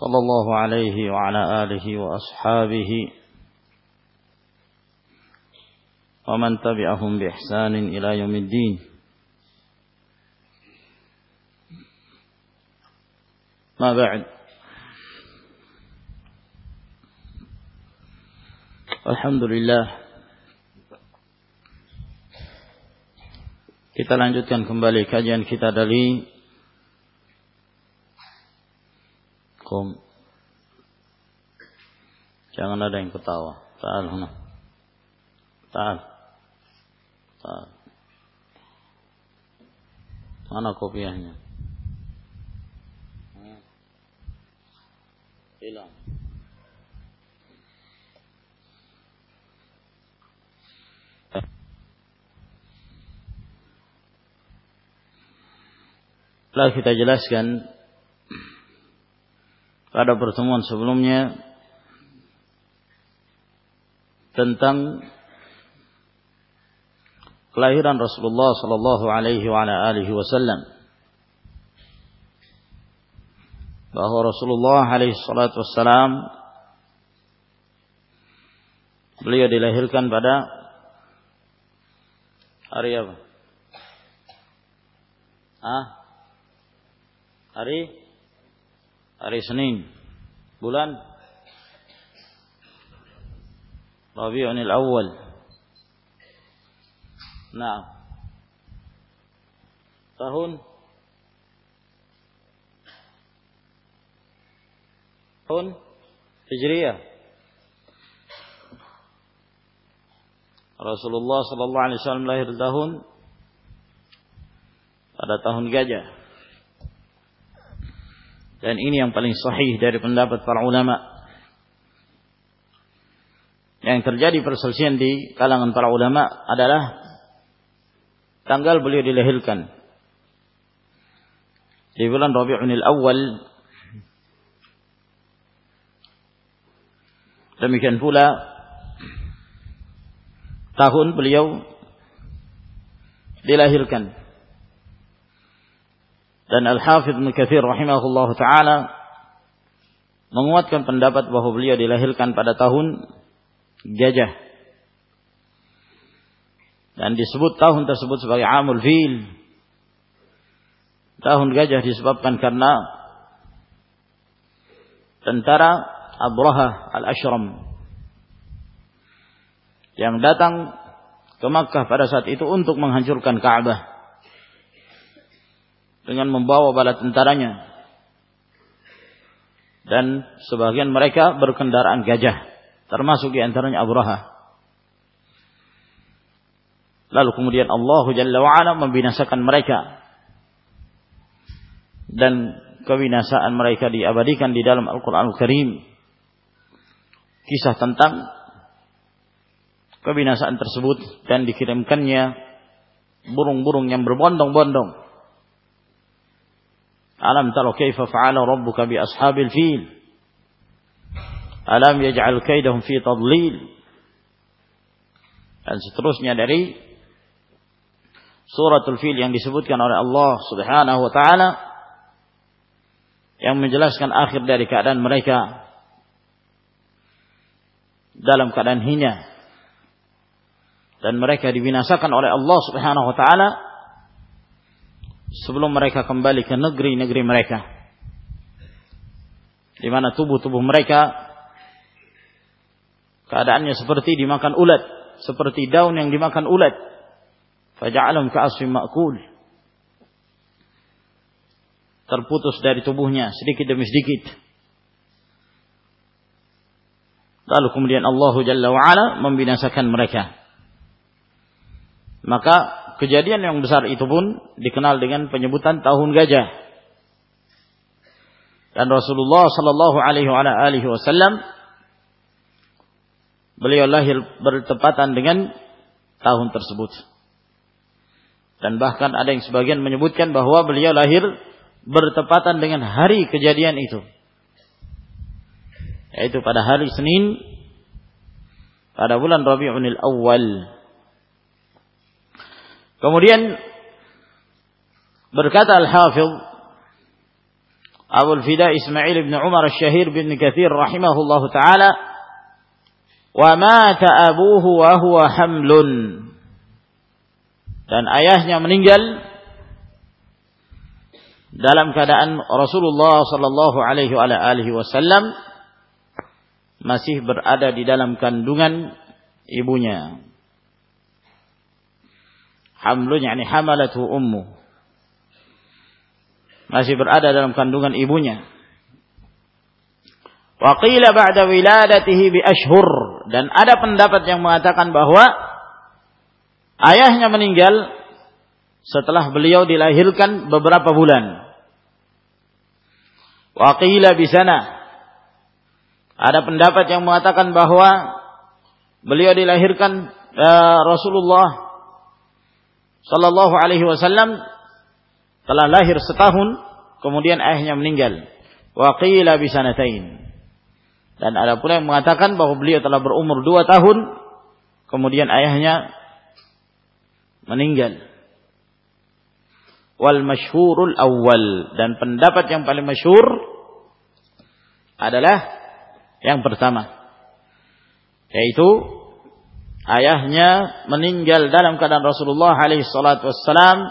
صلى الله عليه وعلى آله وأصحابه ومن تبعهم بإحسان إلى يوم الدين ما بعد الحمد لله kita lanjutkan kembali kajian kita dari Kum. Jangan ada yang ketawa. Ta'al huna. Ta'al. Ta'al. Mana kopiahnya? Hmm. Hilang. Telah kita jelaskan pada pertemuan sebelumnya tentang kelahiran Rasulullah sallallahu alaihi wasallam bahwa Rasulullah alaihi salatu wassalam beliau dilahirkan pada hari apa? Ah? Hari hari Senin bulan Rabiul Awal. Nah tahun tahun Hijriah. Rasulullah sallallahu alaihi wasallam lahir tahun pada tahun gajah dan ini yang paling sahih dari pendapat para ulama. Yang terjadi perselisihan di kalangan para ulama adalah tanggal beliau dilahirkan. Di bulan Rabi'unil Awal Demikian pula tahun beliau dilahirkan. Dan Al-Hafidh Ibn Kathir rahimahullah ta'ala menguatkan pendapat bahwa beliau dilahirkan pada tahun gajah. Dan disebut tahun tersebut sebagai Amul Fil. Tahun gajah disebabkan karena tentara Abraha Al-Ashram yang datang ke Makkah pada saat itu untuk menghancurkan Ka'bah dengan membawa bala tentaranya. Dan sebagian mereka berkendaraan gajah, termasuk di antaranya Abraha. Lalu kemudian Allah Jalla wa'ala membinasakan mereka. Dan kebinasaan mereka diabadikan di dalam Al-Quran Al-Karim. Kisah tentang kebinasaan tersebut dan dikirimkannya burung-burung yang berbondong-bondong Alam tara kaifa fa'ala rabbuka bi ashabil fil. Alam yaj'al kaidahum fi tadlil. Dan seterusnya dari suratul fil yang disebutkan oleh Allah Subhanahu wa taala yang menjelaskan akhir dari keadaan mereka dalam keadaan hina dan mereka dibinasakan oleh Allah Subhanahu wa taala sebelum mereka kembali ke negeri-negeri mereka. Di mana tubuh-tubuh mereka keadaannya seperti dimakan ulat seperti daun yang dimakan ulat. Faja'alhum ka'asfin ma'kul. Terputus dari tubuhnya sedikit demi sedikit. Lalu kemudian Allah Jalla wa'ala membinasakan mereka. Maka kejadian yang besar itu pun dikenal dengan penyebutan tahun gajah. Dan Rasulullah sallallahu alaihi wasallam beliau lahir bertepatan dengan tahun tersebut. Dan bahkan ada yang sebagian menyebutkan bahwa beliau lahir bertepatan dengan hari kejadian itu. Yaitu pada hari Senin pada bulan Rabiul Awal. Kemudian berkata Al-Hafidh Abu Al-Fida Ismail bin Umar Al-Syahir bin Kathir rahimahullahu taala wa mata abuhu wa huwa hamlun dan ayahnya meninggal dalam keadaan Rasulullah sallallahu alaihi wasallam masih berada di dalam kandungan ibunya. Hamlun yani hamalatu ummu. Masih berada dalam kandungan ibunya. Wa qila ba'da wiladatihi bi ashhur dan ada pendapat yang mengatakan bahwa ayahnya meninggal setelah beliau dilahirkan beberapa bulan. Wa qila bi sana ada pendapat yang mengatakan bahwa beliau dilahirkan uh, Rasulullah Sallallahu Alaihi Wasallam telah lahir setahun, kemudian ayahnya meninggal. Waqila bisanatain. Dan ada pula yang mengatakan bahwa beliau telah berumur dua tahun, kemudian ayahnya meninggal. Wal masyhurul awal dan pendapat yang paling masyhur adalah yang pertama yaitu ayahnya meninggal dalam keadaan Rasulullah alaihi salatu wassalam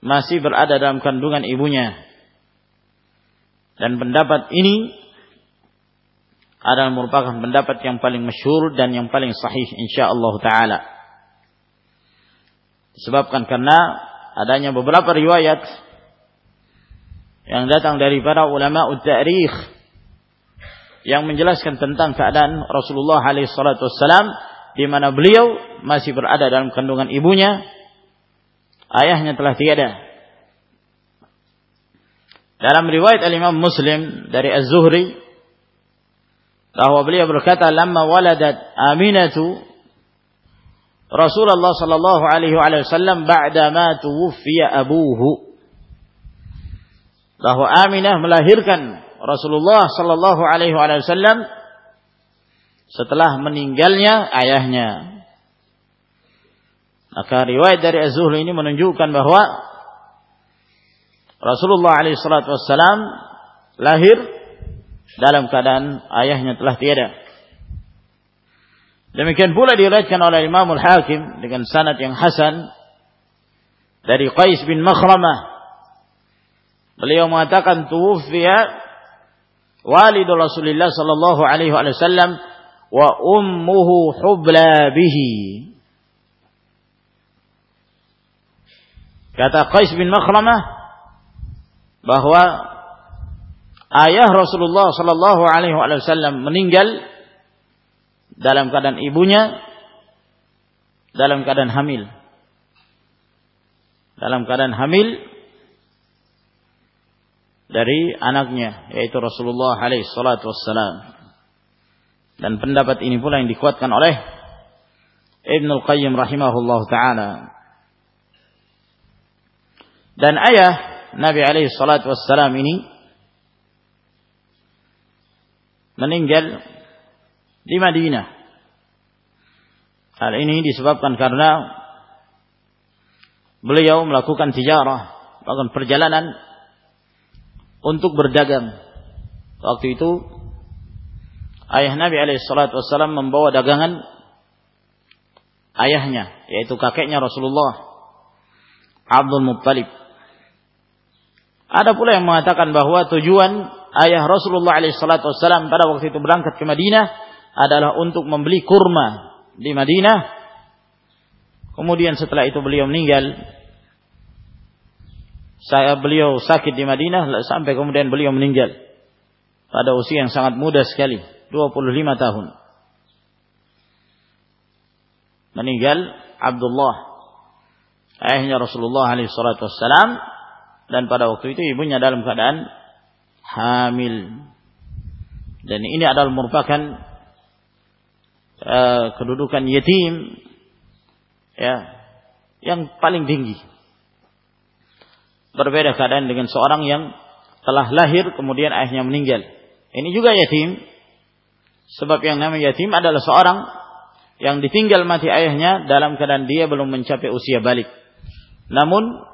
masih berada dalam kandungan ibunya. Dan pendapat ini adalah merupakan pendapat yang paling masyhur dan yang paling sahih insyaallah taala. Disebabkan karena adanya beberapa riwayat yang datang dari para ulama ut-ta'rikh yang menjelaskan tentang keadaan Rasulullah wassalam di mana beliau masih berada dalam kandungan ibunya ayahnya telah tiada. Dalam riwayat al-Imam Muslim dari Az-Zuhri bahwa beliau berkata lamma waladat Aminatu Rasulullah sallallahu alaihi wasallam ba'da ma tuwfiya abuhu. Bahwa Aminah melahirkan Rasulullah sallallahu alaihi wasallam setelah meninggalnya ayahnya. Maka riwayat dari Az-Zuhri ini menunjukkan bahwa Rasulullah wasallam lahir dalam keadaan ayahnya telah tiada. Demikian pula diriwayatkan oleh Imam Al-Hakim dengan sanad yang hasan dari Qais bin Makhramah. Beliau mengatakan tuwfiya walid Rasulullah sallallahu alaihi wasallam wa ummuhu hubla bihi. Kata Qais bin Makhramah bahwa ayah Rasulullah sallallahu alaihi wasallam meninggal dalam keadaan ibunya dalam keadaan hamil. Dalam keadaan hamil dari anaknya yaitu Rasulullah alaihi salatu wassalam. Dan pendapat ini pula yang dikuatkan oleh Ibnu Al-Qayyim rahimahullah taala. Dan ayah Nabi alaihi salatu wassalam ini meninggal di Madinah. Hal ini disebabkan karena beliau melakukan tijarah, bahkan perjalanan untuk berdagang. Waktu itu ayah Nabi alaihissalatu wassalam membawa dagangan ayahnya, yaitu kakeknya Rasulullah Abdul Muttalib. Ada pula yang mengatakan bahwa tujuan ayah Rasulullah alaihissalatu wassalam pada waktu itu berangkat ke Madinah adalah untuk membeli kurma di Madinah. Kemudian setelah itu beliau meninggal saya beliau sakit di Madinah sampai kemudian beliau meninggal pada usia yang sangat muda sekali, 25 tahun. Meninggal Abdullah ayahnya Rasulullah alaihi wassalam dan pada waktu itu ibunya dalam keadaan hamil. Dan ini adalah merupakan uh, kedudukan yatim ya yang paling tinggi. Berbeda keadaan dengan seorang yang telah lahir kemudian ayahnya meninggal. Ini juga yatim. Sebab yang namanya yatim adalah seorang yang ditinggal mati ayahnya dalam keadaan dia belum mencapai usia balik. Namun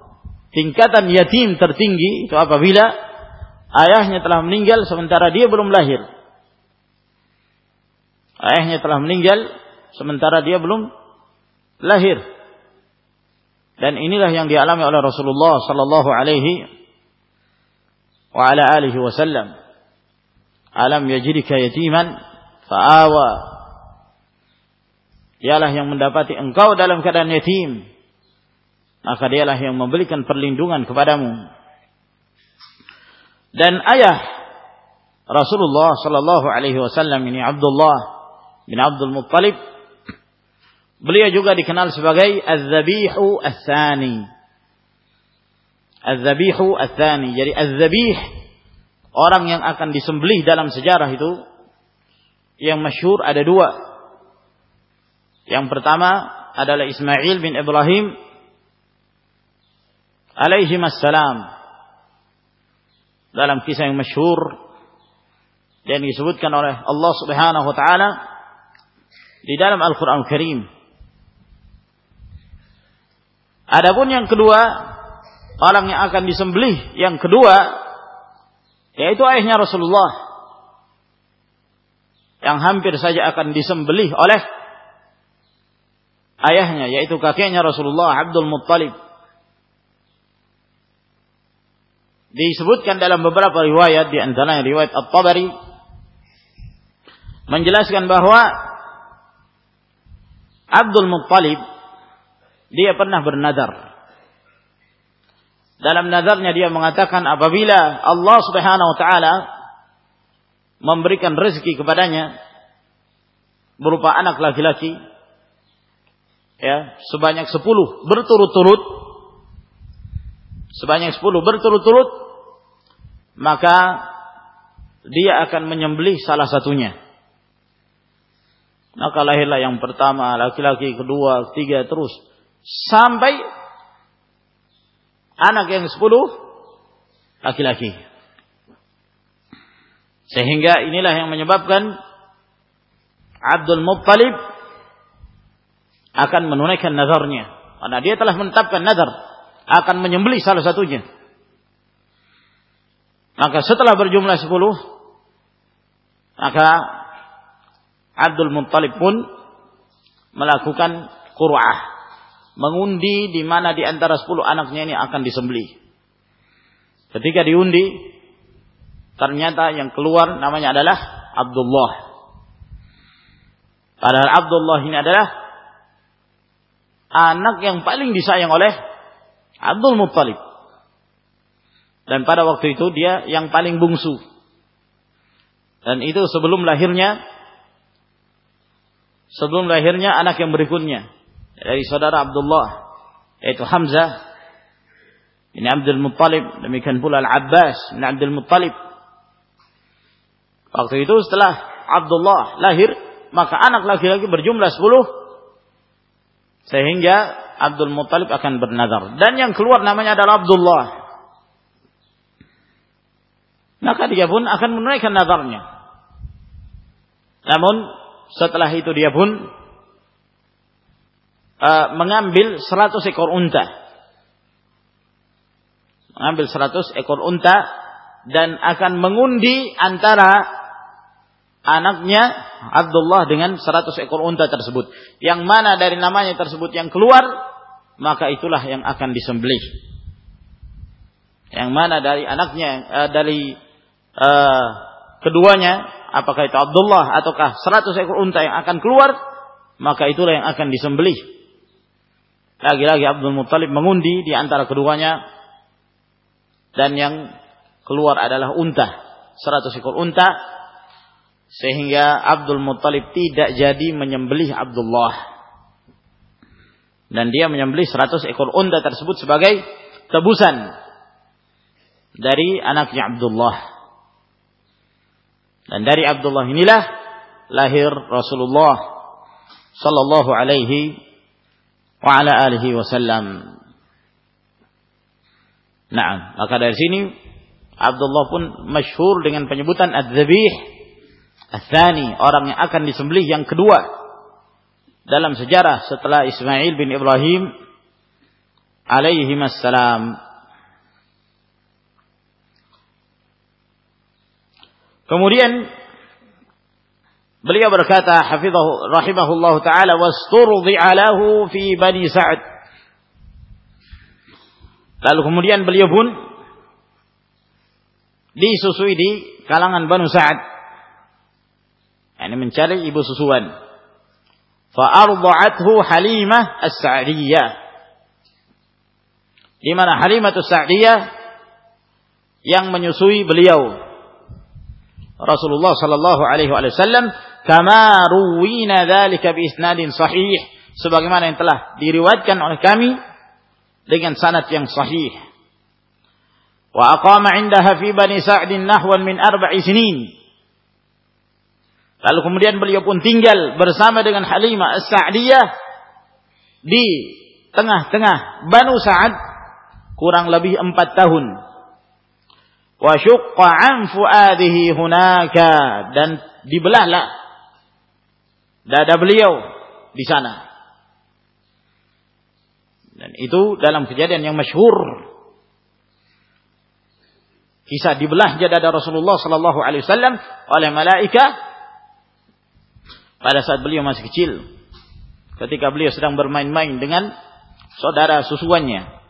tingkatan yatim tertinggi itu apabila ayahnya telah meninggal sementara dia belum lahir. Ayahnya telah meninggal sementara dia belum lahir. Dan inilah yang dialami oleh Rasulullah sallallahu alaihi wa ala alihi wasallam. Alam yajidika yatiman fa'awa. Dialah yang mendapati engkau dalam keadaan yatim. Maka dialah yang memberikan perlindungan kepadamu. Dan ayah Rasulullah sallallahu alaihi wasallam ini Abdullah bin Abdul Muttalib Beliau juga dikenal sebagai Az-Zabihu Ats-Tsani. Az-Zabihu Ats-Tsani. Jadi Az-Zabih orang yang akan disembelih dalam sejarah itu yang masyhur ada dua. Yang pertama adalah Ismail bin Ibrahim alaihi assalam. Dalam kisah yang masyhur dan disebutkan oleh Allah Subhanahu wa taala di dalam Al-Qur'an Al Karim Adapun yang kedua, orang yang akan disembelih yang kedua yaitu ayahnya Rasulullah yang hampir saja akan disembelih oleh ayahnya yaitu kakeknya Rasulullah Abdul Muttalib. Disebutkan dalam beberapa riwayat di antaranya riwayat At-Tabari menjelaskan bahwa Abdul Muttalib dia pernah bernadar. Dalam nadarnya dia mengatakan apabila Allah Subhanahu wa taala memberikan rezeki kepadanya berupa anak laki-laki ya sebanyak sepuluh berturut-turut sebanyak sepuluh berturut-turut maka dia akan menyembelih salah satunya maka lahirlah yang pertama laki-laki kedua ketiga terus sampai anak yang sepuluh laki-laki. Sehingga inilah yang menyebabkan Abdul Muttalib akan menunaikan nazarnya. Karena dia telah menetapkan nazar akan menyembelih salah satunya. Maka setelah berjumlah sepuluh, maka Abdul Muttalib pun melakukan qur'ah mengundi di mana di antara sepuluh anaknya ini akan disembelih. Ketika diundi, ternyata yang keluar namanya adalah Abdullah. Padahal Abdullah ini adalah anak yang paling disayang oleh Abdul Muttalib. Dan pada waktu itu dia yang paling bungsu. Dan itu sebelum lahirnya sebelum lahirnya anak yang berikutnya dari saudara Abdullah yaitu Hamzah bin Abdul Muttalib demikian pula Al-Abbas bin Abdul Muttalib. Waktu itu setelah Abdullah lahir maka anak laki-laki berjumlah 10 sehingga Abdul Muttalib akan bernazar. Dan yang keluar namanya adalah Abdullah. Maka dia pun akan menunaikan nazarnya. Namun setelah itu dia pun uh, mengambil 100 ekor unta. Mengambil 100 ekor unta dan akan mengundi antara anaknya Abdullah dengan 100 ekor unta tersebut. Yang mana dari namanya tersebut yang keluar, maka itulah yang akan disembelih. Yang mana dari anaknya uh, dari uh, keduanya apakah itu Abdullah ataukah 100 ekor unta yang akan keluar, maka itulah yang akan disembelih. Lagi-lagi Abdul Muttalib mengundi di antara keduanya dan yang keluar adalah unta, 100 ekor unta sehingga Abdul Muttalib tidak jadi menyembelih Abdullah. Dan dia menyembelih 100 ekor unta tersebut sebagai tebusan dari anaknya Abdullah. Dan dari Abdullah inilah lahir Rasulullah sallallahu alaihi ala alihi wasallam. Nah, maka dari sini Abdullah pun masyhur dengan penyebutan Ad-Dzabih Ats-Tsani, orang yang akan disembelih yang kedua dalam sejarah setelah Ismail bin Ibrahim alaihi assalam. Kemudian beliau berkata hafizahu rahimahullahu taala wasturdi alahu fi bani Sa'd. Lalu kemudian beliau pun disusui di kalangan Banu Sa'ad. Ini mencari ibu susuan. Fa'arda'athu Halimah As-Sa'diyah. Di mana Halimah As-Sa'diyah yang menyusui beliau Rasulullah sallallahu alaihi wasallam kama ruwina dzalika bi isnadin sahih sebagaimana yang telah diriwayatkan oleh kami dengan sanad yang sahih. Wa aqama 'indaha fi Bani Sa'd nahwan min arba'i sinin. Lalu kemudian beliau pun tinggal bersama dengan Halimah As-Sa'diyah di tengah-tengah Banu Sa'ad kurang lebih empat tahun wa syuqqa an fuadihi hunaka dan dibelahlah dada beliau di sana. Dan itu dalam kejadian yang masyhur. Kisah dibelahnya dada Rasulullah sallallahu alaihi wasallam oleh malaikat pada saat beliau masih kecil. Ketika beliau sedang bermain-main dengan saudara susuannya.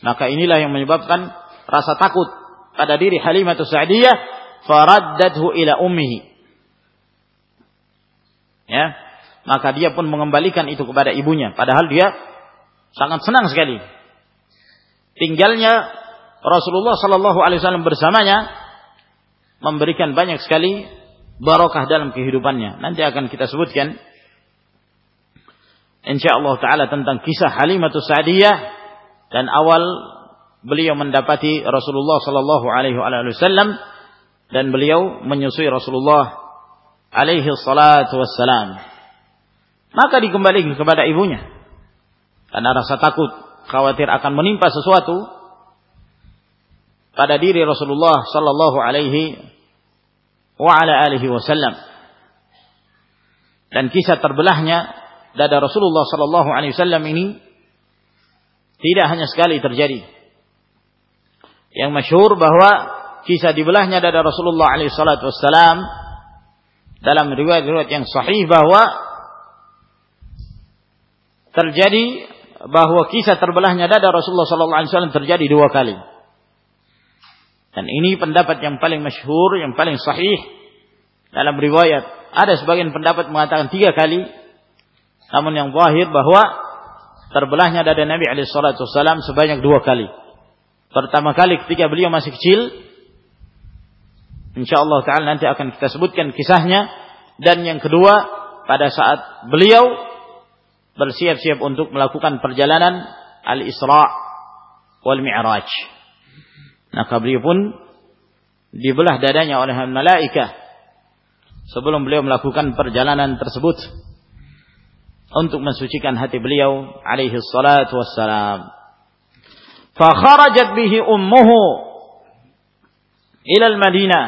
Maka inilah yang menyebabkan rasa takut pada diri Halimah Sa'diyah faraddathu ila ummihi. Ya, maka dia pun mengembalikan itu kepada ibunya. Padahal dia sangat senang sekali. Tinggalnya Rasulullah sallallahu alaihi wasallam bersamanya memberikan banyak sekali barokah dalam kehidupannya. Nanti akan kita sebutkan insyaallah taala tentang kisah Halimah Sa'diyah dan awal beliau mendapati Rasulullah sallallahu alaihi wasallam dan beliau menyusui Rasulullah alaihi salatu wassalam. Maka dikembalikan kepada ibunya. Karena rasa takut, khawatir akan menimpa sesuatu pada diri Rasulullah sallallahu alaihi wa ala alihi wasallam. Dan kisah terbelahnya dada Rasulullah sallallahu alaihi wasallam ini tidak hanya sekali terjadi yang masyhur bahwa kisah dibelahnya dada Rasulullah alaihi salatu wassalam dalam riwayat-riwayat yang sahih bahwa terjadi bahwa kisah terbelahnya dada Rasulullah sallallahu alaihi wasallam terjadi dua kali. Dan ini pendapat yang paling masyhur, yang paling sahih dalam riwayat. Ada sebagian pendapat mengatakan tiga kali. Namun yang zahir bahwa terbelahnya dada Nabi alaihi salatu sebanyak dua kali. Pertama kali ketika beliau masih kecil, insyaallah taala nanti akan kita sebutkan kisahnya dan yang kedua pada saat beliau bersiap-siap untuk melakukan perjalanan Al-Isra wal Mi'raj. Maka beliau pun dibelah dadanya oleh malaikat sebelum beliau melakukan perjalanan tersebut untuk mensucikan hati beliau alaihi salatu wassalam. Fakharajat bihi ummuhu ilal Madinah.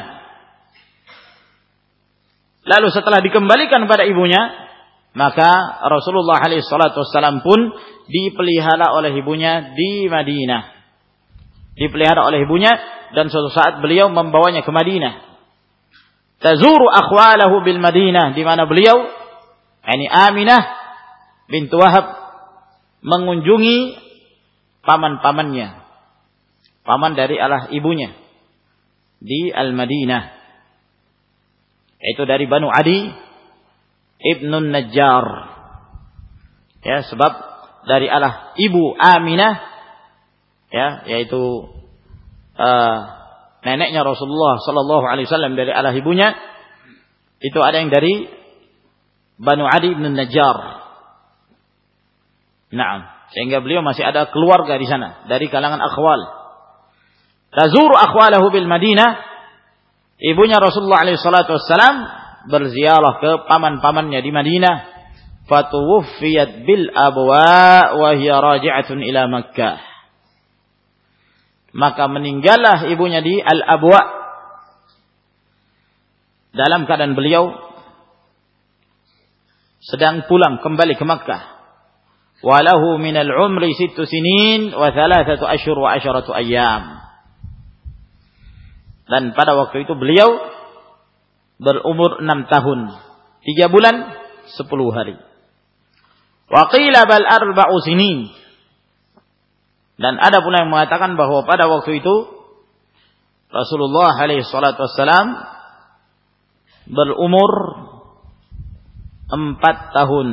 Lalu setelah dikembalikan pada ibunya, maka Rasulullah SAW pun dipelihara oleh ibunya di Madinah. Dipelihara oleh ibunya dan suatu saat beliau membawanya ke Madinah. Tazuru akhwalahu bil Madinah di mana beliau ini Aminah bintu Wahab mengunjungi paman-pamannya. Paman dari Allah ibunya. Di Al-Madinah. Itu dari Banu Adi Ibnun Najjar. Ya, sebab dari Allah ibu Aminah ya, yaitu uh, neneknya Rasulullah sallallahu alaihi wasallam dari Allah ibunya itu ada yang dari Banu Adi bin Najjar. Naam. Sehingga beliau masih ada keluarga di sana dari kalangan akhwal. Tazuru akhwalahu bil Madinah. Ibunya Rasulullah alaihi salatu wassalam berziarah ke paman-pamannya di Madinah. Fatuwfiyat bil abwa wa hiya raji'atun ila Makkah. Maka meninggallah ibunya di al abwa. Dalam keadaan beliau sedang pulang kembali ke Makkah. Walahu min al umri sittu sinin wa thalathatu ashhur wa asharatu ayyam dan pada waktu itu beliau berumur enam tahun, tiga bulan, sepuluh hari. Waqila bal arba'u sinin. Dan ada pula yang mengatakan bahwa pada waktu itu Rasulullah alaihi salatu wassalam berumur empat tahun.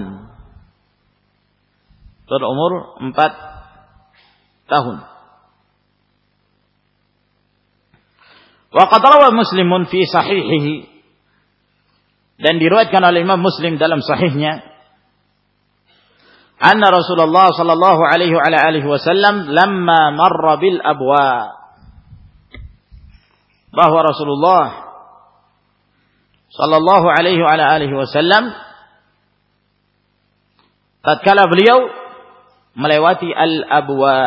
Berumur empat tahun. Waqad rawa Muslimun fi sahihihi dan diriwayatkan oleh Imam Muslim dalam sahihnya anna Rasulullah sallallahu alaihi wa alihi wasallam lamma marra bil abwa bahwa Rasulullah sallallahu alaihi wa alihi wasallam tatkala beliau melewati al abwa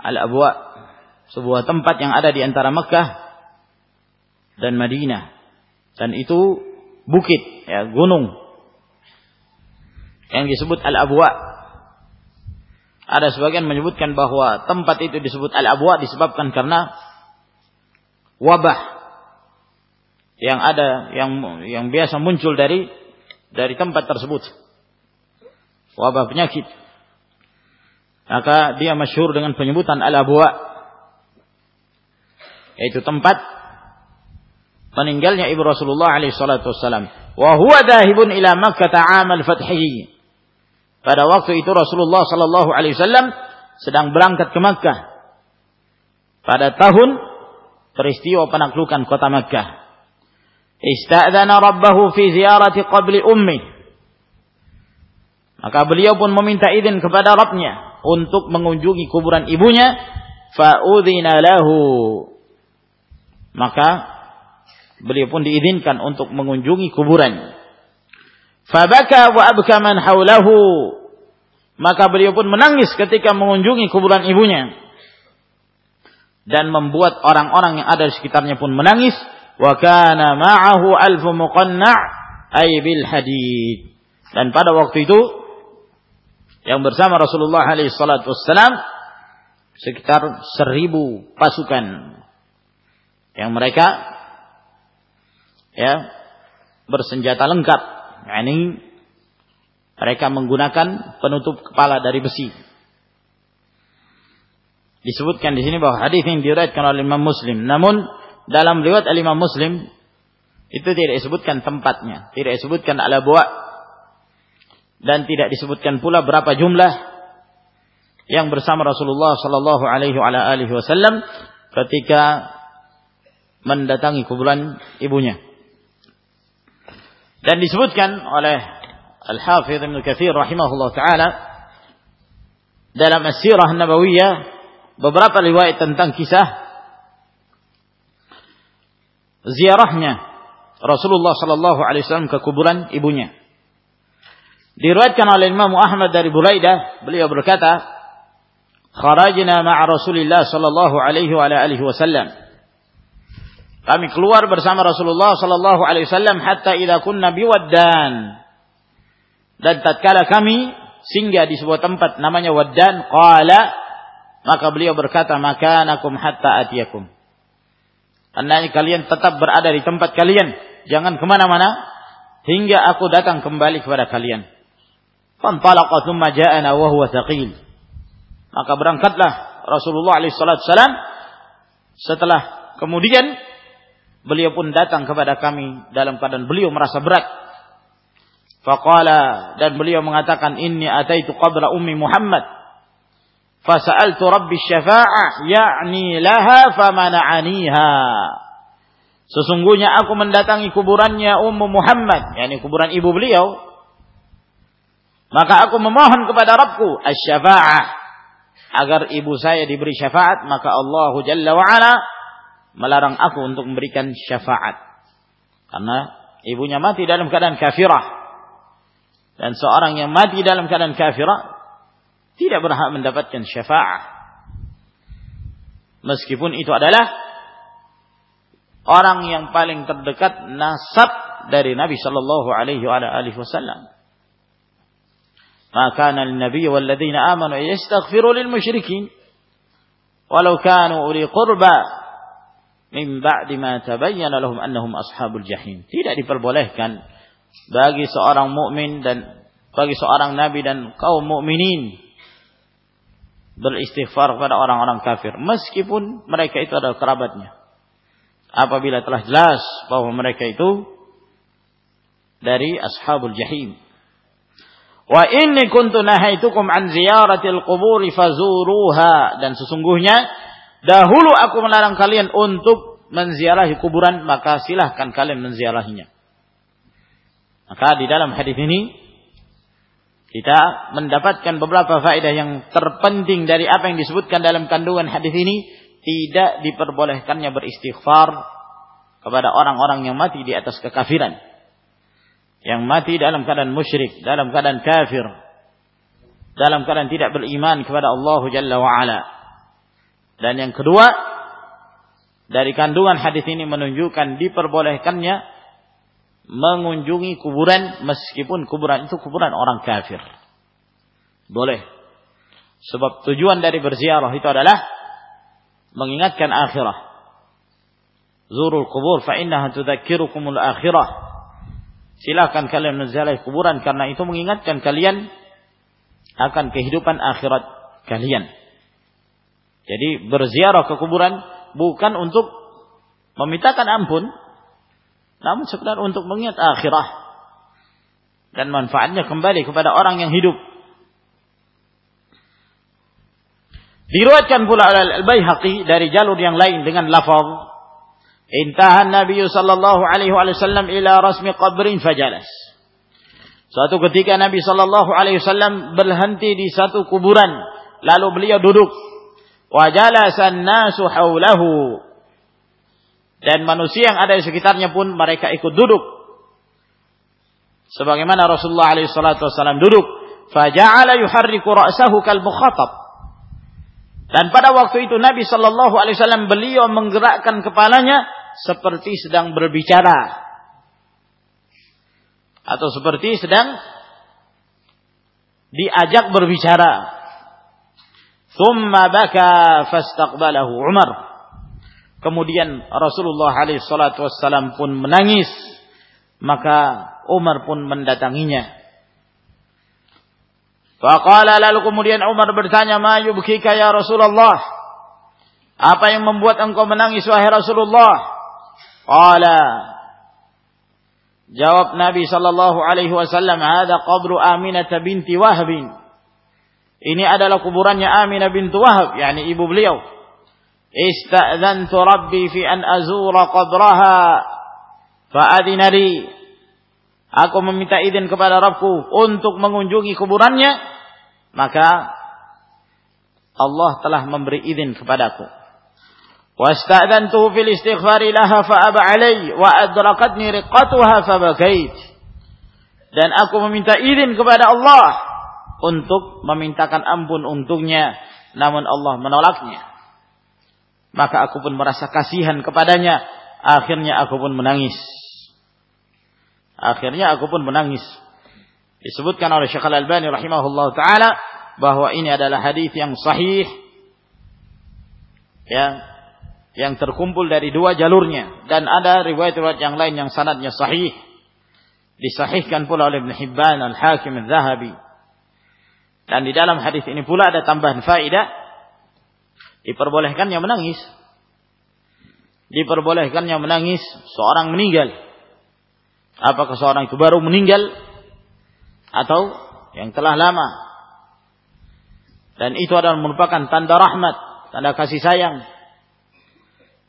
al abwa sebuah tempat yang ada di antara Mekah dan Madinah. Dan itu bukit ya gunung. Yang disebut Al-Abwa. Ada sebagian menyebutkan bahwa tempat itu disebut Al-Abwa disebabkan karena wabah yang ada yang yang biasa muncul dari dari tempat tersebut. Wabah penyakit. Maka dia masyhur dengan penyebutan Al-Abwa yaitu tempat meninggalnya ibu Rasulullah alaihi salatu wasallam. Wa huwa dahibun ila Makkah amal fathi. Pada waktu itu Rasulullah sallallahu alaihi wasallam sedang berangkat ke Makkah. Pada tahun peristiwa penaklukan kota Makkah. Ista'dana rabbahu fi ziyarati qabli ummi. Maka beliau pun meminta izin kepada Rabbnya untuk mengunjungi kuburan ibunya. Fa'udhina lahu maka beliau pun diizinkan untuk mengunjungi kuburan. Fabaka wa abka man haulahu. Maka beliau pun menangis ketika mengunjungi kuburan ibunya. Dan membuat orang-orang yang ada di sekitarnya pun menangis. Wa kana ma'ahu alfu muqanna' ay bil hadid. Dan pada waktu itu yang bersama Rasulullah alaihi salatu sekitar seribu pasukan yang mereka ya bersenjata lengkap. Yakni mereka menggunakan penutup kepala dari besi. Disebutkan di sini bahwa hadis ini diriwayatkan oleh Imam Muslim. Namun dalam riwayat Imam Muslim itu tidak disebutkan tempatnya. Tidak disebutkan ala buah. Dan tidak disebutkan pula berapa jumlah yang bersama Rasulullah sallallahu alaihi wasallam ketika mendatangi kuburan ibunya. Dan disebutkan oleh Al-Hafidh Ibn Kathir rahimahullah taala dalam As-Sirah Nabawiyah beberapa riwayat tentang kisah ziarahnya Rasulullah sallallahu alaihi wasallam ke kuburan ibunya. Diriwayatkan oleh Imam Ahmad dari Buraidah, beliau berkata, "Kharajna ma'a Rasulillah sallallahu alaihi wa alihi wasallam." Kami keluar bersama Rasulullah sallallahu alaihi wasallam hatta idza kunna biwaddan. Dan tatkala kami singgah di sebuah tempat namanya Waddan, qala maka beliau berkata, "Makanakum hatta atiyakum." Hendaknya kalian tetap berada di tempat kalian, jangan ke mana-mana hingga aku datang kembali kepada kalian. Fantalaqa thumma ja'ana wa huwa thaqil. Maka berangkatlah Rasulullah alaihi salatu setelah kemudian Beliau pun datang kepada kami dalam keadaan beliau merasa berat. Faqala dan beliau mengatakan inni ataitu qabla ummi Muhammad. Fasa'altu rabbi syafa'ah ya'ni laha famana'aniha. Sesungguhnya aku mendatangi kuburannya Ummu Muhammad, yakni kuburan ibu beliau. Maka aku memohon kepada Rabbku asy-syafa'ah agar ibu saya diberi syafaat, maka Allah Jalla wa ala melarang aku untuk memberikan syafaat. Karena ibunya mati dalam keadaan kafirah. Dan seorang yang mati dalam keadaan kafirah tidak berhak mendapatkan syafaat. Meskipun itu adalah orang yang paling terdekat nasab dari Nabi sallallahu alaihi wasallam. Wal ladzina amanu yastaghfiru lil musyrikin walau kanu uli qurba min ba'di ma tabayyana lahum annahum ashabul jahim. Tidak diperbolehkan bagi seorang mukmin dan bagi seorang nabi dan kaum mukminin beristighfar kepada orang-orang kafir meskipun mereka itu adalah kerabatnya. Apabila telah jelas bahwa mereka itu dari ashabul jahim. Wa inni kuntu nahaitukum an ziyaratil quburi fazuruha dan sesungguhnya dahulu aku melarang kalian untuk menziarahi kuburan maka silahkan kalian menziarahinya. Maka di dalam hadis ini kita mendapatkan beberapa faedah yang terpenting dari apa yang disebutkan dalam kandungan hadis ini tidak diperbolehkannya beristighfar kepada orang-orang yang mati di atas kekafiran yang mati dalam keadaan musyrik, dalam keadaan kafir, dalam keadaan tidak beriman kepada Allah Jalla wa ala. Dan yang kedua, dari kandungan hadis ini menunjukkan diperbolehkannya mengunjungi kuburan meskipun kuburan itu kuburan orang kafir. Boleh. Sebab tujuan dari berziarah itu adalah mengingatkan akhirah. Zurul kubur fa innaha tudzakirukumul akhirah Silakan kalian menziarahi kuburan karena itu mengingatkan kalian akan kehidupan akhirat kalian. Jadi berziarah ke kuburan bukan untuk memintakan ampun, namun sekedar untuk mengingat akhirah dan manfaatnya kembali kepada orang yang hidup. Diriwayatkan pula Al-Baihaqi dari jalur yang lain dengan lafaz Intahan Nabi sallallahu alaihi wasallam ila rasmi qabrin fajalas. Suatu ketika Nabi sallallahu alaihi wasallam berhenti di satu kuburan, lalu beliau duduk. Wa jalasan nasu haulahu. Dan manusia yang ada di sekitarnya pun mereka ikut duduk. Sebagaimana Rasulullah alaihi salatu wasallam duduk, faja'ala yuharriku ra'sahu kal mukhatab. Dan pada waktu itu Nabi sallallahu alaihi wasallam beliau menggerakkan kepalanya seperti sedang berbicara atau seperti sedang diajak berbicara. Thumma baka fastaqbalahu Umar. Kemudian Rasulullah alaihi salatu wassalam pun menangis. Maka Umar pun mendatanginya. Faqala lalu kemudian Umar bertanya, "Ma yubkika ya Rasulullah?" Apa yang membuat engkau menangis wahai Rasulullah? Qala Jawab Nabi sallallahu alaihi wasallam, "Hada qabru Aminah binti Wahb." Ini adalah kuburannya Aminah bintu Wahab, yakni ibu beliau. Istazantu Rabbi fi an azura qabraha fa adinari. Aku meminta izin kepada Rabbku untuk mengunjungi kuburannya, maka Allah telah memberi izin kepadaku. Wastadzantuhu fil istighfari laha fa'aba alai wa adrakatni riqatuha fabakait. Dan aku meminta izin kepada Allah untuk memintakan ampun untuknya namun Allah menolaknya. Maka aku pun merasa kasihan kepadanya. Akhirnya aku pun menangis. Akhirnya aku pun menangis. Disebutkan oleh Syekh Al-Albani rahimahullah taala bahwa ini adalah hadis yang sahih yang yang terkumpul dari dua jalurnya. Dan ada riwayat-riwayat yang lain yang sanadnya sahih. Disahihkan pula oleh Ibn Hibban Al-Hakim Al-Zahabi dan di dalam hadis ini pula ada tambahan faedah. Diperbolehkannya menangis. Diperbolehkannya menangis seorang meninggal. Apakah seorang itu baru meninggal? Atau yang telah lama? Dan itu adalah merupakan tanda rahmat tanda kasih sayang.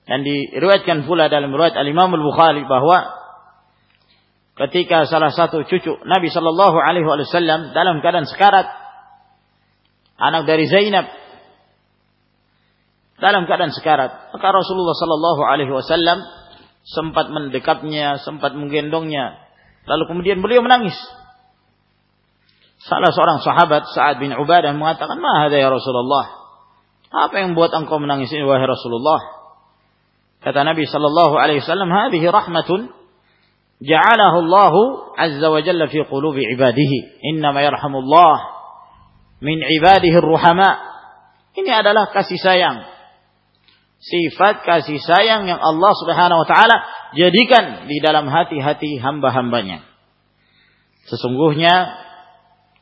Dan diriwayatkan pula dalam riwayat Al-Imam Al-Bukhari bahwa ketika salah satu cucu Nabi sallallahu alaihi wasallam dalam keadaan sekarat anak dari Zainab dalam keadaan sekarat. Maka Rasulullah sallallahu alaihi wasallam sempat mendekapnya, sempat menggendongnya. Lalu kemudian beliau menangis. Salah seorang sahabat Sa'ad bin Ubadah mengatakan, "Ma ya Rasulullah?" Apa yang buat engkau menangis ini wahai Rasulullah? Kata Nabi sallallahu alaihi wasallam, "Hadhihi rahmatun ja'alaha Allah azza wa jalla fi qulubi ibadihi. Innama yarhamullah min ibadihi ar-ruhama." Ini adalah kasih sayang sifat kasih sayang yang Allah Subhanahu wa taala jadikan di dalam hati-hati hamba-hambanya. Sesungguhnya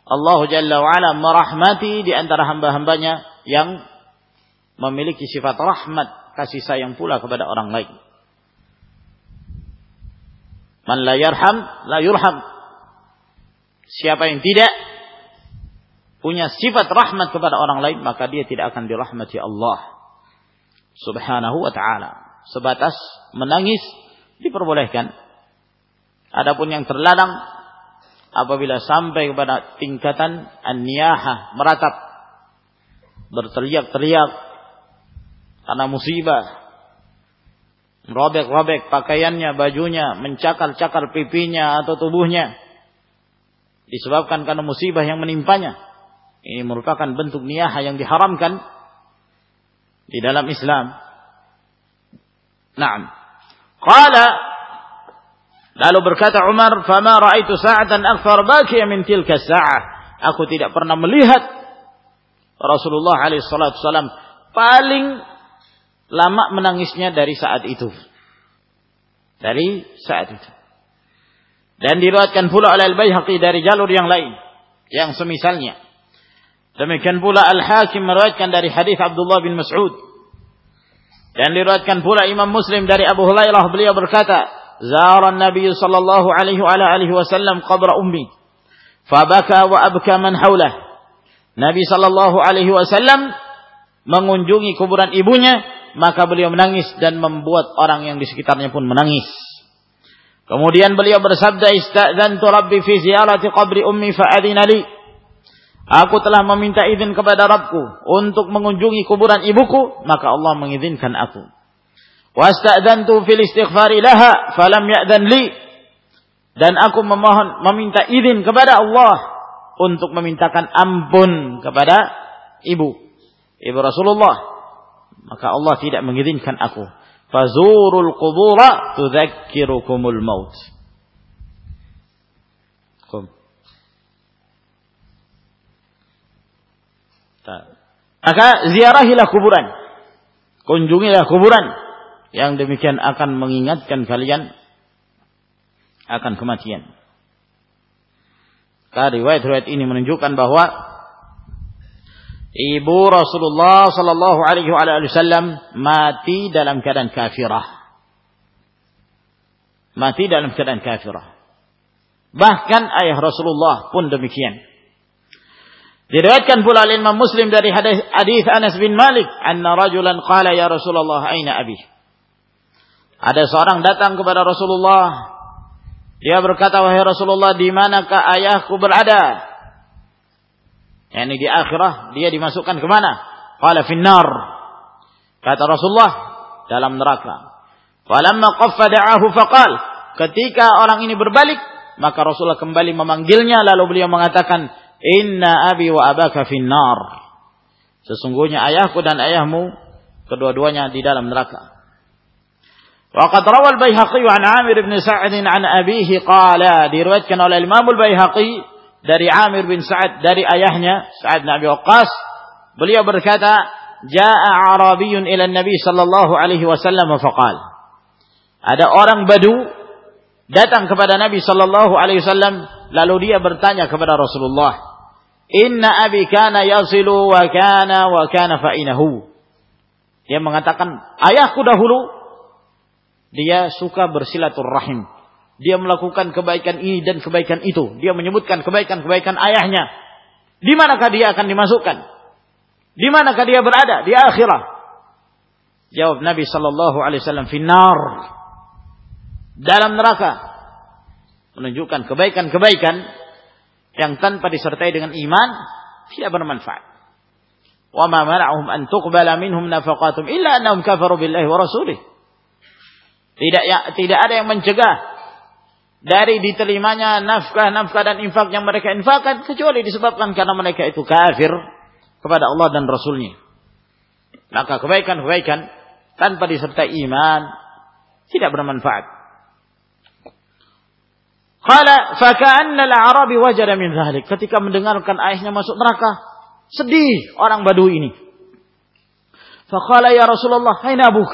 Allah Jalla wa ala merahmati di antara hamba-hambanya yang memiliki sifat rahmat, kasih sayang pula kepada orang lain. Man la yarham la yurham. Siapa yang tidak punya sifat rahmat kepada orang lain, maka dia tidak akan dirahmati Allah subhanahu wa ta'ala. Sebatas menangis diperbolehkan. Adapun yang terlarang apabila sampai kepada tingkatan an-niyahah, meratap, berteriak-teriak karena musibah, robek-robek pakaiannya, bajunya, mencakar-cakar pipinya atau tubuhnya disebabkan karena musibah yang menimpanya. Ini merupakan bentuk niyahah yang diharamkan di dalam Islam. Naam. Qala Lalu berkata Umar, "Fama ra'aitu sa'atan akthar bakiya min tilka sa'ah." Aku tidak pernah melihat Rasulullah alaihi salatu wasallam paling lama menangisnya dari saat itu. Dari saat itu. Dan diriwayatkan pula oleh Al-Baihaqi dari jalur yang lain yang semisalnya. Demikian pula Al-Hakim meriwayatkan dari hadis Abdullah bin Mas'ud. Dan diriwayatkan pula Imam Muslim dari Abu Hurairah beliau berkata, "Zara Nabi sallallahu alaihi wa alihi wasallam qabra ummi, fabaka wa abka man haulah." Nabi sallallahu alaihi wasallam mengunjungi kuburan ibunya, maka beliau menangis dan membuat orang yang di sekitarnya pun menangis. Kemudian beliau bersabda, "Istadzantu Rabbi fi ziyarati qabri ummi fa li." Aku telah meminta izin kepada Rabbku untuk mengunjungi kuburan ibuku, maka Allah mengizinkan aku. Wasta'dantu fil istighfari laha falam ya'dan li. Dan aku memohon meminta izin kepada Allah untuk memintakan ampun kepada ibu, ibu Rasulullah. Maka Allah tidak mengizinkan aku. Fazurul qubura tudzakkirukumul maut. Maka ziarahilah kuburan. Kunjungilah kuburan. Yang demikian akan mengingatkan kalian akan kematian. Karena riwayat-riwayat ini menunjukkan bahwa ibu Rasulullah Sallallahu Alaihi Wasallam mati dalam keadaan kafirah. Mati dalam keadaan kafirah. Bahkan ayah Rasulullah pun demikian. Diriwayatkan pula oleh Imam Muslim dari hadis Anas bin Malik, "Anna rajulan qala ya Rasulullah, aina abi?" Ada seorang datang kepada Rasulullah. Dia berkata, "Wahai Rasulullah, di manakah ayahku berada?" Yani di akhirah dia dimasukkan ke mana? Qala finnar. Kata Rasulullah, dalam neraka. Falamma qaffa da'ahu faqal. Ketika orang ini berbalik, maka Rasulullah kembali memanggilnya lalu beliau mengatakan, Inna abi wa abaka finnar. Sesungguhnya ayahku dan ayahmu kedua-duanya di dalam neraka. Waqad rawal Baihaqi an Amir bin Sa'ad an abihi qala diriwayatkan oleh Imam Al-Baihaqi dari Amir bin Sa'ad dari ayahnya Sa'ad bin Abi Waqqas beliau berkata jaa Arabiyyun ila Nabi sallallahu alaihi wasallam faqal ada orang Badu datang kepada Nabi sallallahu alaihi wasallam lalu dia bertanya kepada Rasulullah Inna abi kana yasilu wa kana wa kana fa'inahu. Dia mengatakan, ayahku dahulu, dia suka bersilaturrahim. Dia melakukan kebaikan ini dan kebaikan itu. Dia menyebutkan kebaikan-kebaikan ayahnya. Di manakah dia akan dimasukkan? Di manakah dia berada? Di akhirah. Jawab Nabi sallallahu alaihi wasallam, "Finnar." Dalam neraka. Menunjukkan kebaikan-kebaikan yang tanpa disertai dengan iman tidak bermanfaat. Wa ma mana'uhum an tuqbala minhum nafaqatum illa annahum kafaru billahi wa rasulih. Tidak ya, tidak ada yang mencegah dari diterimanya nafkah-nafkah dan infak yang mereka infakkan kecuali disebabkan karena mereka itu kafir kepada Allah dan Rasulnya. Maka kebaikan-kebaikan tanpa disertai iman tidak bermanfaat. Qala faka'anna al-Arabi wajada min dhalik. Ketika mendengarkan ayahnya masuk neraka, sedih orang Badui ini. Faqala ya Rasulullah, "Aina abuk?"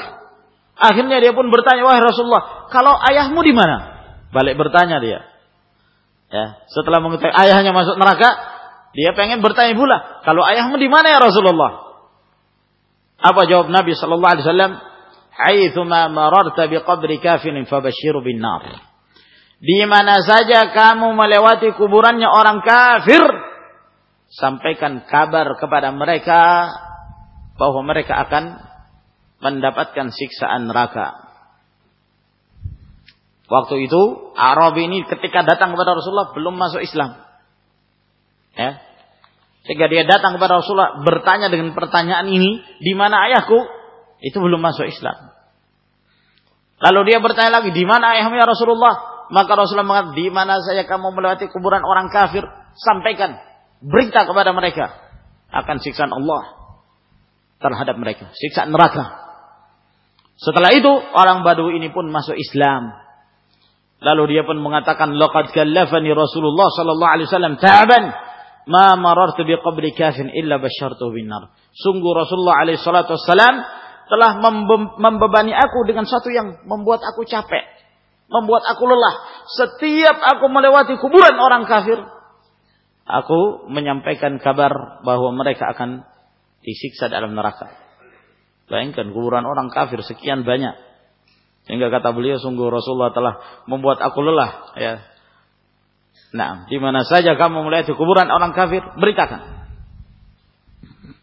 Akhirnya dia pun bertanya, "Wahai Rasulullah, kalau ayahmu di mana?" Balik bertanya dia. Ya, setelah mengetahui ayahnya masuk neraka, dia pengen bertanya pula, "Kalau ayahmu di mana ya Rasulullah?" Apa jawab Nabi sallallahu alaihi wasallam? "Haitsuma mararta biqabri kafirin fabashshiru bin nar." Di mana saja kamu melewati kuburannya orang kafir, sampaikan kabar kepada mereka bahwa mereka akan mendapatkan siksaan neraka. Waktu itu Arab ini ketika datang kepada Rasulullah belum masuk Islam. Ya. Sehingga dia datang kepada Rasulullah bertanya dengan pertanyaan ini, di mana ayahku? Itu belum masuk Islam. Lalu dia bertanya lagi, di mana ayahmu ya Rasulullah? Maka Rasulullah mengatakan, di mana saya kamu melewati kuburan orang kafir? Sampaikan berita kepada mereka akan siksaan Allah terhadap mereka, siksaan neraka. Setelah itu orang Badu ini pun masuk Islam. Lalu dia pun mengatakan laqad kallafani Rasulullah sallallahu alaihi wasallam ta'ban ma marartu bi qabri kafin illa basyartuhu bin nar. Sungguh Rasulullah alaihi wasallam telah membebani aku dengan satu yang membuat aku capek, membuat aku lelah. Setiap aku melewati kuburan orang kafir, aku menyampaikan kabar bahwa mereka akan disiksa dalam neraka. Bayangkan kuburan orang kafir sekian banyak. Sehingga kata beliau sungguh Rasulullah telah membuat aku lelah ya. Nah, di mana saja kamu melihat kuburan orang kafir, beritakan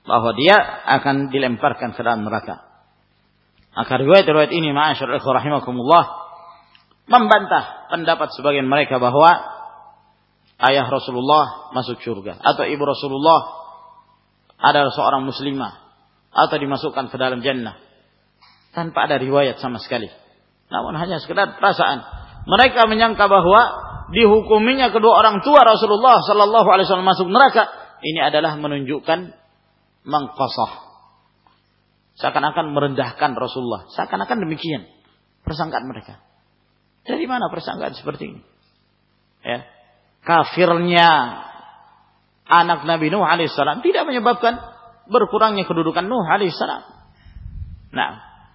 bahwa dia akan dilemparkan ke dalam neraka. Maka riwayat-riwayat ini ma'asyar rahimakumullah membantah pendapat sebagian mereka bahwa ayah Rasulullah masuk surga atau ibu Rasulullah adalah seorang muslimah atau dimasukkan ke dalam jannah tanpa ada riwayat sama sekali. Namun hanya sekedar perasaan. Mereka menyangka bahwa dihukuminya kedua orang tua Rasulullah Sallallahu Alaihi Wasallam masuk neraka ini adalah menunjukkan mengkosah. Seakan-akan merendahkan Rasulullah. Seakan-akan demikian persangkaan mereka. Dari mana persangkaan seperti ini? Ya kafirnya anak Nabi Nuh alaihissalam tidak menyebabkan berkurangnya kedudukan Nuh alaihissalam. Nah,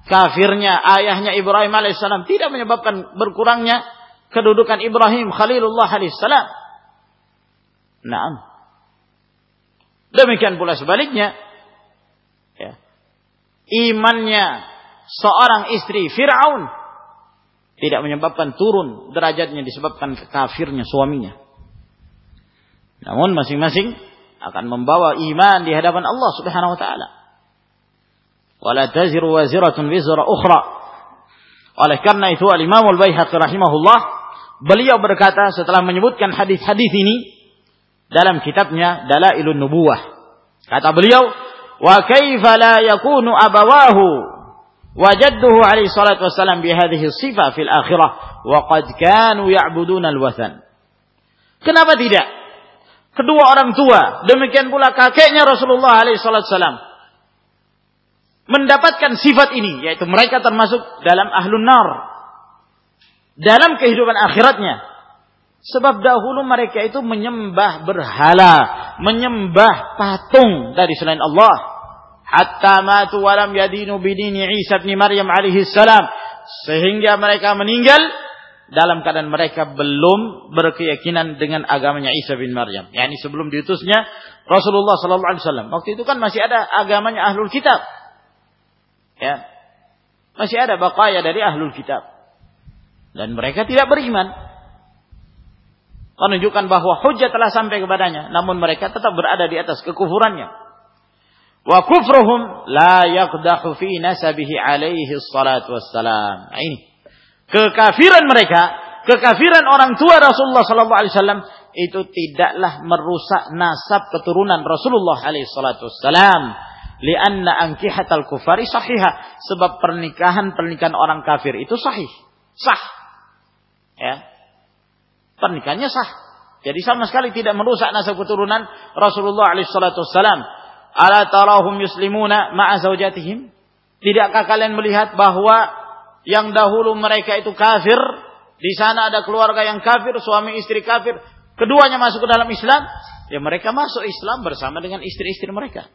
kafirnya ayahnya Ibrahim alaihissalam tidak menyebabkan berkurangnya kedudukan Ibrahim Khalilullah alaihissalam. Nah, demikian pula sebaliknya. Ya. Imannya seorang istri Fir'aun tidak menyebabkan turun derajatnya disebabkan kafirnya suaminya. Namun masing-masing akan membawa iman di hadapan Allah Subhanahu wa taala. Wala taziru waziratun wizra ukhra. Oleh karena itu Al-Imam Al-Baihaqi rahimahullah beliau berkata setelah menyebutkan hadis-hadis ini dalam kitabnya Dalailun Nubuwah. Kata beliau, "Wa kaifa la yakunu abawahu wa jadduhu alaihi salatu wassalam bi hadhihi sifah fil akhirah wa qad kanu ya'buduna al-wathan." Kenapa tidak? kedua orang tua, demikian pula kakeknya Rasulullah alaihissalam mendapatkan sifat ini, yaitu mereka termasuk dalam ahlun nar dalam kehidupan akhiratnya. Sebab dahulu mereka itu menyembah berhala, menyembah patung dari selain Allah. Hatta matu walam yadinu bidini Isa bin Maryam alaihi salam. Sehingga mereka meninggal dalam keadaan mereka belum berkeyakinan dengan agamanya Isa bin Maryam. Yani sebelum diutusnya Rasulullah sallallahu alaihi wasallam. Waktu itu kan masih ada agamanya Ahlul Kitab. Ya. Masih ada baqaya dari Ahlul Kitab. Dan mereka tidak beriman. Menunjukkan bahwa hujah telah sampai kepadanya, namun mereka tetap berada di atas kekufurannya. Wa kufruhum la yaqdahu fi nasabihi alaihi salatu wassalam. Nah, ini. Kekafiran mereka, kekafiran orang tua Rasulullah sallallahu alaihi wasallam itu tidaklah merusak nasab keturunan Rasulullah alaihi salatu wasallam li'anna ankihatal kufari sahihah sebab pernikahan-pernikahan orang kafir itu sahih. Sah. Ya. Pernikahannya sah. Jadi sama sekali tidak merusak nasab keturunan Rasulullah alaihi salatu wassalam ala tarahum yuslimuna ma'a zaujatihim tidakkah kalian melihat bahwa yang dahulu mereka itu kafir di sana ada keluarga yang kafir suami istri kafir keduanya masuk ke dalam Islam? Ya mereka masuk Islam bersama dengan istri-istri mereka.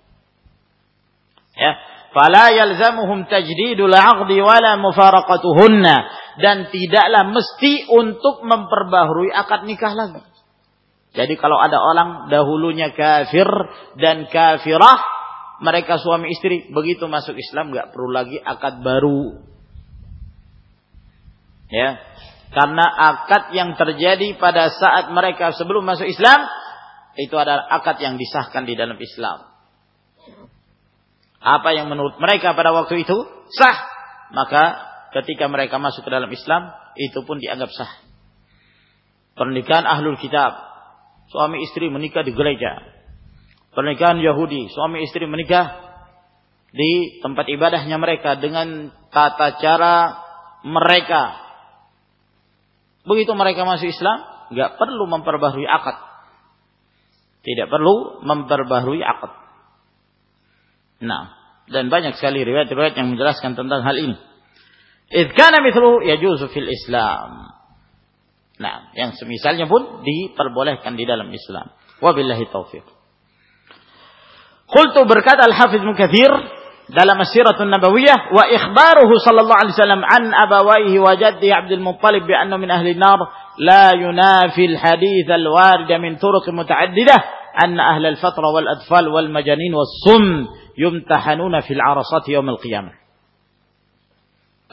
Ya, fala yalzamuhum tajdidul 'aqdi wala mufaraqatuhunna. Dan tidaklah mesti untuk memperbaharui akad nikah lagi. Jadi kalau ada orang dahulunya kafir dan kafirah, mereka suami istri begitu masuk Islam nggak perlu lagi akad baru. Ya, karena akad yang terjadi pada saat mereka sebelum masuk Islam itu adalah akad yang disahkan di dalam Islam. Apa yang menurut mereka pada waktu itu? Sah, maka ketika mereka masuk ke dalam Islam itu pun dianggap sah. Pernikahan ahlul kitab, suami istri menikah di gereja. Pernikahan Yahudi, suami istri menikah di tempat ibadahnya mereka dengan tata cara mereka. Begitu mereka masuk Islam, nggak perlu memperbaharui akad. Tidak perlu memperbaharui akad. Nah, dan banyak sekali riwayat-riwayat yang menjelaskan tentang hal ini. Idh kana yajuzu fil Islam. Nah, yang semisalnya pun diperbolehkan di dalam Islam. Wabillahi taufiq. Qultu berkata Al-Hafiz Mukathir dalam As-Siratun Nabawiyah wa ikhbaruhu sallallahu alaihi wasallam an abawaihi wa jaddi Abdul Muttalib bi annahu min ahli an-nar la yunafi al-hadith al-warid min turuq mutaaddidah anna ahli al-fatra wal adfal wal majanin was sum yumtahanuna fil arasat yaumil qiyamah.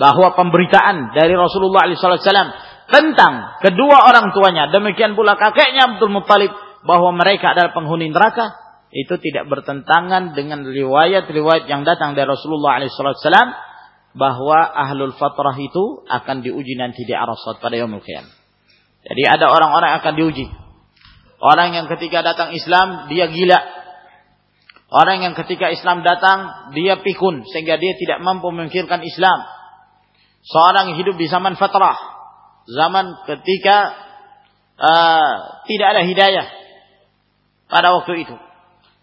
Bahwa pemberitaan dari Rasulullah SAW tentang kedua orang tuanya, demikian pula kakeknya Abdul Muttalib, bahwa mereka adalah penghuni neraka, itu tidak bertentangan dengan riwayat-riwayat yang datang dari Rasulullah SAW bahwa ahlul fatrah itu akan diuji nanti di arasat pada yaumul qiyamah. Jadi ada orang-orang akan diuji. Orang yang ketika datang Islam dia gila, Orang yang ketika Islam datang, dia pikun sehingga dia tidak mampu memikirkan Islam. Seorang hidup di zaman fatrah, zaman ketika uh, tidak ada hidayah pada waktu itu.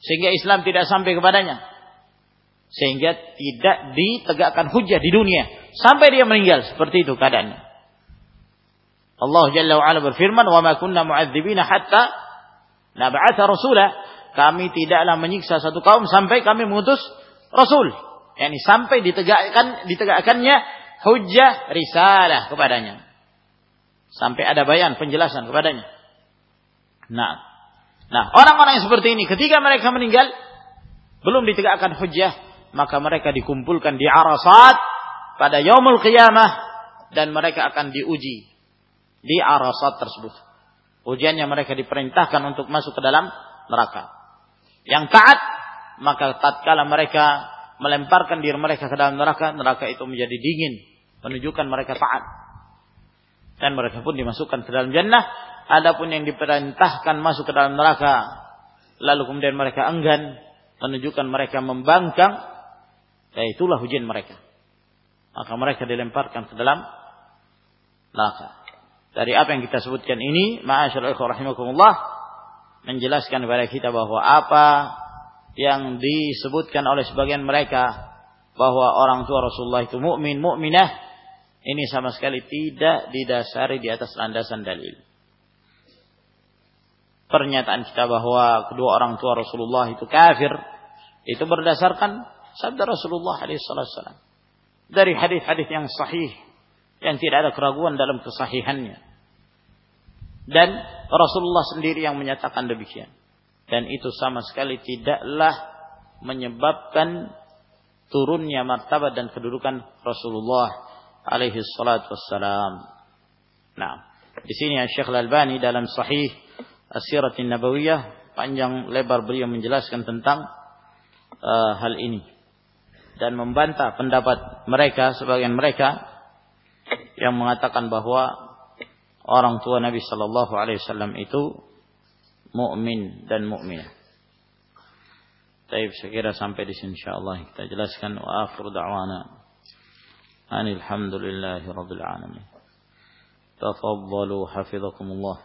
Sehingga Islam tidak sampai kepadanya. Sehingga tidak ditegakkan hujah di dunia. Sampai dia meninggal seperti itu keadaannya. Allah Jalla wa'ala berfirman wa ma kunna mu'adzibina hatta nab'atha rasula. Kami tidaklah menyiksa satu kaum sampai kami mengutus rasul. Yakni sampai ditegakkan ditegakkannya hujah risalah kepadanya. Sampai ada bayan penjelasan kepadanya. Nah, nah orang-orang yang seperti ini ketika mereka meninggal belum ditegakkan hujjah maka mereka dikumpulkan di Arasat pada yaumul qiyamah dan mereka akan diuji di Arasat tersebut. Ujiannya mereka diperintahkan untuk masuk ke dalam neraka yang taat, maka tatkala mereka melemparkan diri mereka ke dalam neraka, neraka itu menjadi dingin, menunjukkan mereka taat. Dan mereka pun dimasukkan ke dalam jannah. Adapun yang diperintahkan masuk ke dalam neraka, lalu kemudian mereka enggan, menunjukkan mereka membangkang, ya itulah ujian mereka. Maka mereka dilemparkan ke dalam neraka. Dari apa yang kita sebutkan ini, ma'asyarul rahimakumullah, menjelaskan kepada kita bahwa apa yang disebutkan oleh sebagian mereka bahwa orang tua Rasulullah itu mukmin, mukminah ini sama sekali tidak didasari di atas landasan dalil. Pernyataan kita bahwa kedua orang tua Rasulullah itu kafir itu berdasarkan sabda Rasulullah SAW dari hadis-hadis yang sahih yang tidak ada keraguan dalam kesahihannya. Dan Rasulullah sendiri yang menyatakan demikian. Dan itu sama sekali tidaklah menyebabkan turunnya martabat dan kedudukan Rasulullah alaihi salatu wassalam. Nah, di sini Syekh Al-Albani dalam sahih As-Siratin Nabawiyah panjang lebar beliau menjelaskan tentang uh, hal ini dan membantah pendapat mereka sebagian mereka yang mengatakan bahwa orang tua Nabi Shallallahu Alaihi Wasallam itu mukmin dan mukminah. Taib saya kira sampai di sini insyaallah kita jelaskan wa akhir da'wana أن الحمد لله رب العالمين. تفضلوا حفظكم الله.